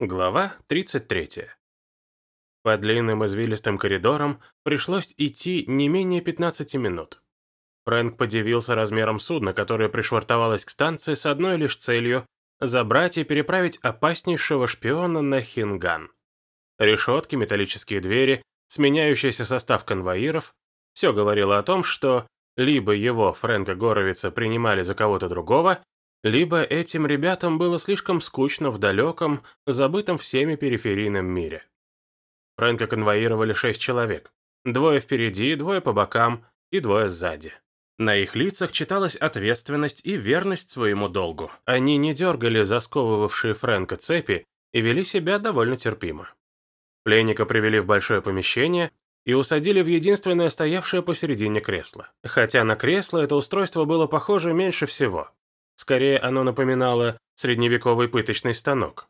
Глава 33. По длинным извилистым коридорам пришлось идти не менее 15 минут. Фрэнк подивился размером судна, которое пришвартовалось к станции с одной лишь целью – забрать и переправить опаснейшего шпиона на Хинган. Решетки, металлические двери, сменяющийся состав конвоиров – все говорило о том, что либо его, Фрэнка Горовица, принимали за кого-то другого, либо этим ребятам было слишком скучно в далеком, забытом всеми периферийном мире. Фрэнка конвоировали шесть человек. Двое впереди, двое по бокам и двое сзади. На их лицах читалась ответственность и верность своему долгу. Они не дергали засковывавшие Фрэнка цепи и вели себя довольно терпимо. Пленника привели в большое помещение и усадили в единственное стоявшее посередине кресло. Хотя на кресло это устройство было похоже меньше всего. Скорее, оно напоминало средневековый пыточный станок.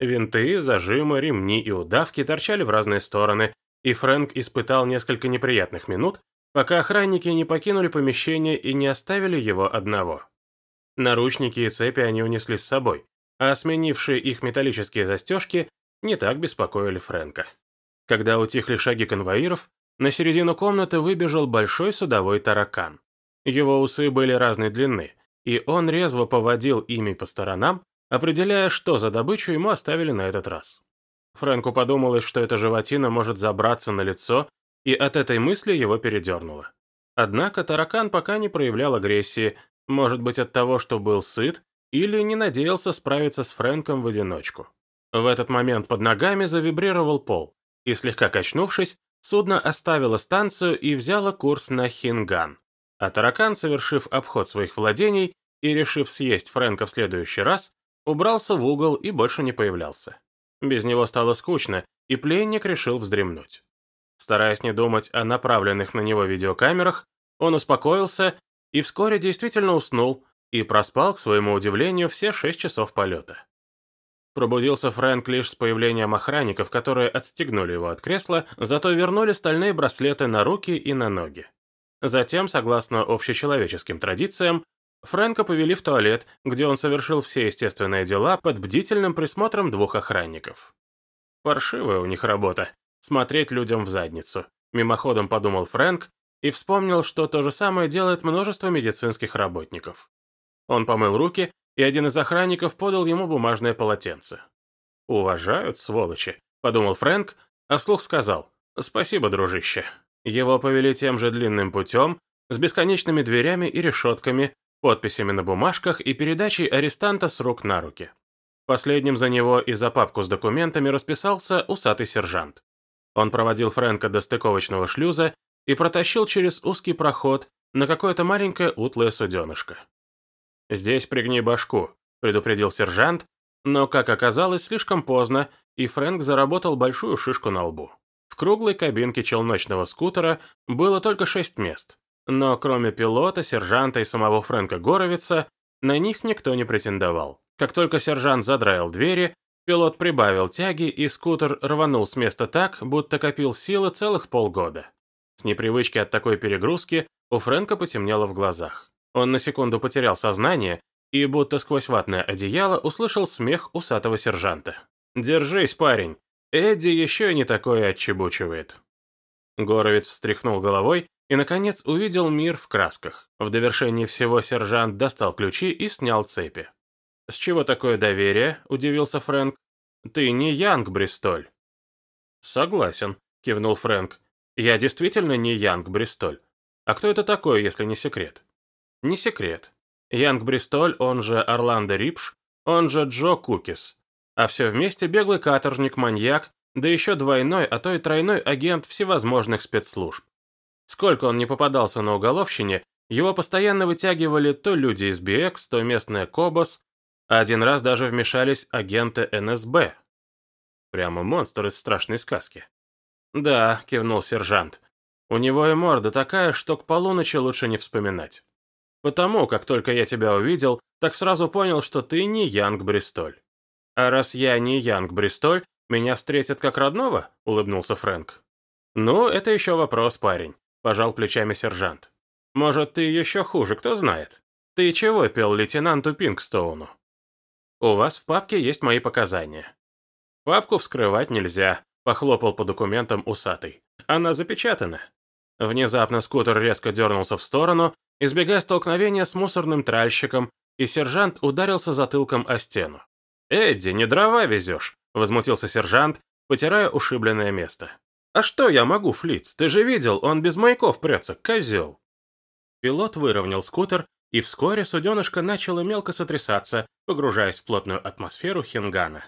Винты, зажимы, ремни и удавки торчали в разные стороны, и Фрэнк испытал несколько неприятных минут, пока охранники не покинули помещение и не оставили его одного. Наручники и цепи они унесли с собой, а сменившие их металлические застежки не так беспокоили Фрэнка. Когда утихли шаги конвоиров, на середину комнаты выбежал большой судовой таракан. Его усы были разной длины, и он резво поводил ими по сторонам, определяя, что за добычу ему оставили на этот раз. Фрэнку подумалось, что эта животина может забраться на лицо, и от этой мысли его передернуло. Однако таракан пока не проявлял агрессии, может быть от того, что был сыт, или не надеялся справиться с Фрэнком в одиночку. В этот момент под ногами завибрировал пол, и слегка качнувшись, судно оставило станцию и взяло курс на Хинган. А таракан, совершив обход своих владений и решив съесть Фрэнка в следующий раз, убрался в угол и больше не появлялся. Без него стало скучно, и пленник решил вздремнуть. Стараясь не думать о направленных на него видеокамерах, он успокоился и вскоре действительно уснул и проспал, к своему удивлению, все шесть часов полета. Пробудился Фрэнк лишь с появлением охранников, которые отстегнули его от кресла, зато вернули стальные браслеты на руки и на ноги. Затем, согласно общечеловеческим традициям, Фрэнка повели в туалет, где он совершил все естественные дела под бдительным присмотром двух охранников. Паршивая у них работа – смотреть людям в задницу. Мимоходом подумал Фрэнк и вспомнил, что то же самое делает множество медицинских работников. Он помыл руки, и один из охранников подал ему бумажное полотенце. «Уважают, сволочи», – подумал Фрэнк, а вслух сказал «Спасибо, дружище». Его повели тем же длинным путем, с бесконечными дверями и решетками, подписями на бумажках и передачей арестанта с рук на руки. Последним за него и за папку с документами расписался усатый сержант. Он проводил Фрэнка до стыковочного шлюза и протащил через узкий проход на какое-то маленькое утлое суденышко. «Здесь пригни башку», — предупредил сержант, но, как оказалось, слишком поздно, и Фрэнк заработал большую шишку на лбу. В круглой кабинке челночного скутера было только шесть мест, но кроме пилота, сержанта и самого Фрэнка Горовица, на них никто не претендовал. Как только сержант задраил двери, пилот прибавил тяги, и скутер рванул с места так, будто копил силы целых полгода. С непривычки от такой перегрузки у Фрэнка потемнело в глазах. Он на секунду потерял сознание и, будто сквозь ватное одеяло, услышал смех усатого сержанта. «Держись, парень, Эдди еще не такое отчебучивает». Горовец встряхнул головой и, наконец, увидел мир в красках. В довершении всего сержант достал ключи и снял цепи. «С чего такое доверие?» – удивился Фрэнк. «Ты не Янг, Бристоль». «Согласен», – кивнул Фрэнк. «Я действительно не Янг, Бристоль. А кто это такой, если не секрет?» «Не секрет. Янг Бристоль, он же Орландо Рипш, он же Джо Кукис. А все вместе беглый каторжник-маньяк, да еще двойной, а то и тройной агент всевозможных спецслужб. Сколько он не попадался на уголовщине, его постоянно вытягивали то люди из БИЭКС, то местная КОБОС, а один раз даже вмешались агенты НСБ. Прямо монстр из страшной сказки. «Да», — кивнул сержант, — «у него и морда такая, что к полуночи лучше не вспоминать. Потому, как только я тебя увидел, так сразу понял, что ты не Янг Бристоль. А раз я не Янг Бристоль, меня встретят как родного?» — улыбнулся Фрэнк. «Ну, это еще вопрос, парень пожал плечами сержант. «Может, ты еще хуже, кто знает? Ты чего пел лейтенанту Пингстоуну?» «У вас в папке есть мои показания». Папку вскрывать нельзя, похлопал по документам усатый. Она запечатана. Внезапно скутер резко дернулся в сторону, избегая столкновения с мусорным тральщиком, и сержант ударился затылком о стену. «Эдди, не дрова везешь», — возмутился сержант, потирая ушибленное место. «А что я могу, Флиц? Ты же видел, он без маяков прется, козел!» Пилот выровнял скутер, и вскоре суденышко начало мелко сотрясаться, погружаясь в плотную атмосферу Хингана.